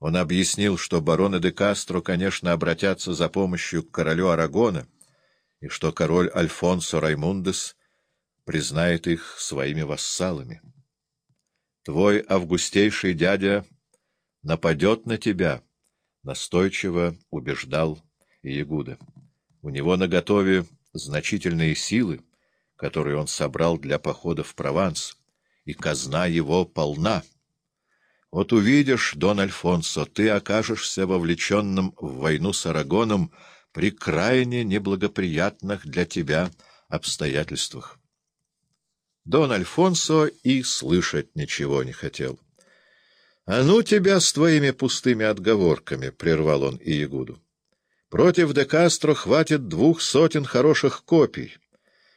Он объяснил, что бароны де Кастро, конечно, обратятся за помощью к королю Арагона, и что король Альфонсо Раймундес признает их своими вассалами. Твой августейший дядя нападет на тебя, — настойчиво убеждал Иегуда. У него наготове значительные силы, которые он собрал для похода в Прованс, и казна его полна. Вот увидишь, Дон Альфонсо, ты окажешься вовлеченным в войну с Арагоном при крайне неблагоприятных для тебя обстоятельствах. Дон Альфонсо и слышать ничего не хотел. — А ну тебя с твоими пустыми отговорками! — прервал он Иегуду. — Против де Кастро хватит двух сотен хороших копий.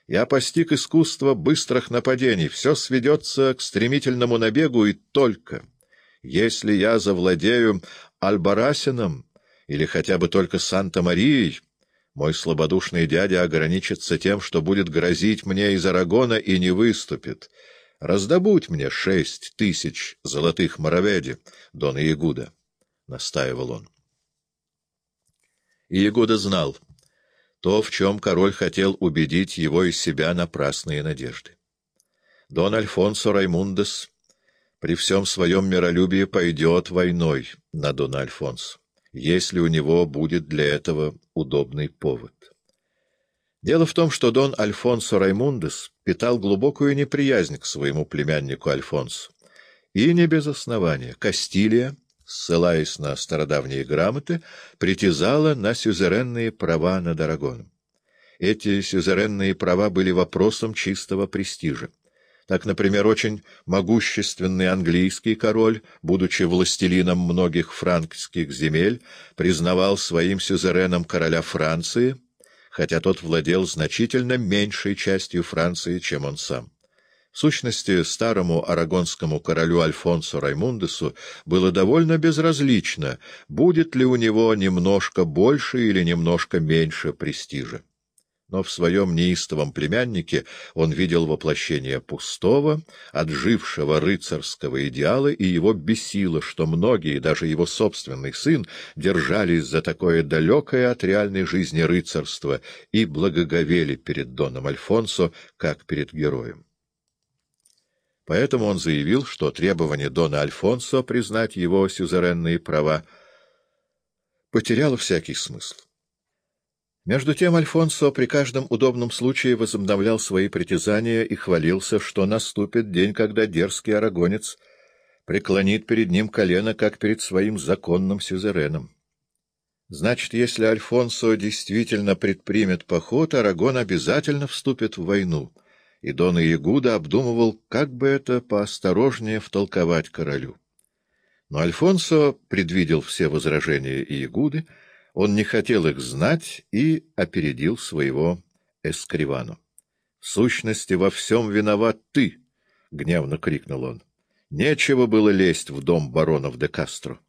Я постиг искусство быстрых нападений. Все сведется к стремительному набегу и только... Если я завладею Альбарасином или хотя бы только Санта-Марией, мой слабодушный дядя ограничится тем, что будет грозить мне из Арагона и не выступит. Раздобудь мне шесть тысяч золотых мороведи, Дон Иегуда, — настаивал он. Иегуда знал то, в чем король хотел убедить его из себя напрасные надежды. Дон Альфонсо Раймундес при всем своем миролюбии пойдет войной на Дон Альфонс, если у него будет для этого удобный повод. Дело в том, что Дон Альфонсо Раймундес питал глубокую неприязнь к своему племяннику Альфонсу. И не без основания. Кастилия, ссылаясь на стародавние грамоты, притязала на сюзеренные права над Арагоном. Эти сюзеренные права были вопросом чистого престижа. Так, например, очень могущественный английский король, будучи властелином многих франкских земель, признавал своим сюзереном короля Франции, хотя тот владел значительно меньшей частью Франции, чем он сам. В сущности, старому арагонскому королю Альфонсо Раймундесу было довольно безразлично, будет ли у него немножко больше или немножко меньше престижа но в своем неистовом племяннике он видел воплощение пустого, отжившего рыцарского идеала, и его бесило, что многие, даже его собственный сын, держались за такое далекое от реальной жизни рыцарство и благоговели перед Доном Альфонсо, как перед героем. Поэтому он заявил, что требование Дона Альфонсо признать его сюзеренные права потеряло всякий смысл. Между тем Альфонсо при каждом удобном случае возобновлял свои притязания и хвалился, что наступит день, когда дерзкий арагонец преклонит перед ним колено, как перед своим законным сюзереном. Значит, если Альфонсо действительно предпримет поход, Арагон обязательно вступит в войну, и Дон Иегуда обдумывал, как бы это поосторожнее втолковать королю. Но Альфонсо предвидел все возражения Иегуды, он не хотел их знать и опередил своего эскривану. — В сущности, во всем виноват ты! — гневно крикнул он. — Нечего было лезть в дом баронов де Кастро.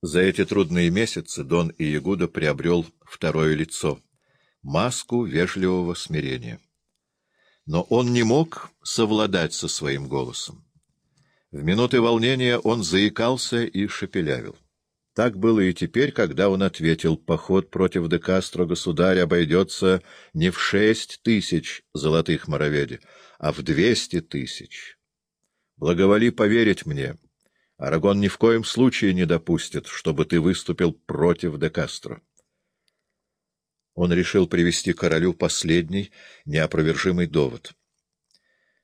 За эти трудные месяцы Дон Иегуда приобрел второе лицо — маску вежливого смирения. Но он не мог совладать со своим голосом. В минуты волнения он заикался и шепелявил. Так было и теперь, когда он ответил, поход против де Кастро государь обойдется не в шесть тысяч золотых мороведи, а в двести тысяч. Благоволи поверить мне, Арагон ни в коем случае не допустит, чтобы ты выступил против де Кастро. Он решил привести королю последний неопровержимый довод.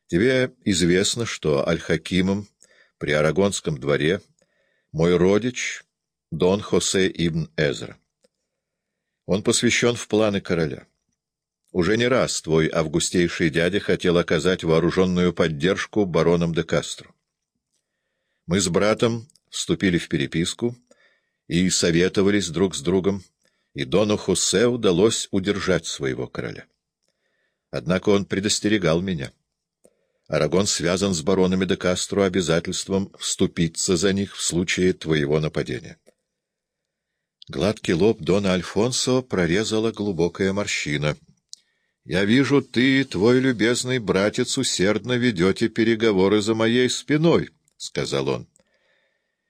Тебе известно, что Аль-Хакимом при Арагонском дворе мой родич Дон Хосе ибн Эзра. Он посвящен в планы короля. Уже не раз твой августейший дядя хотел оказать вооруженную поддержку баронам де Кастро. Мы с братом вступили в переписку и советовались друг с другом, и Дону Хосе удалось удержать своего короля. Однако он предостерегал меня. Арагон связан с баронами де Кастро обязательством вступиться за них в случае твоего нападения. Гладкий лоб Дона Альфонсо прорезала глубокая морщина. — Я вижу, ты и твой любезный братец усердно ведете переговоры за моей спиной, — сказал он.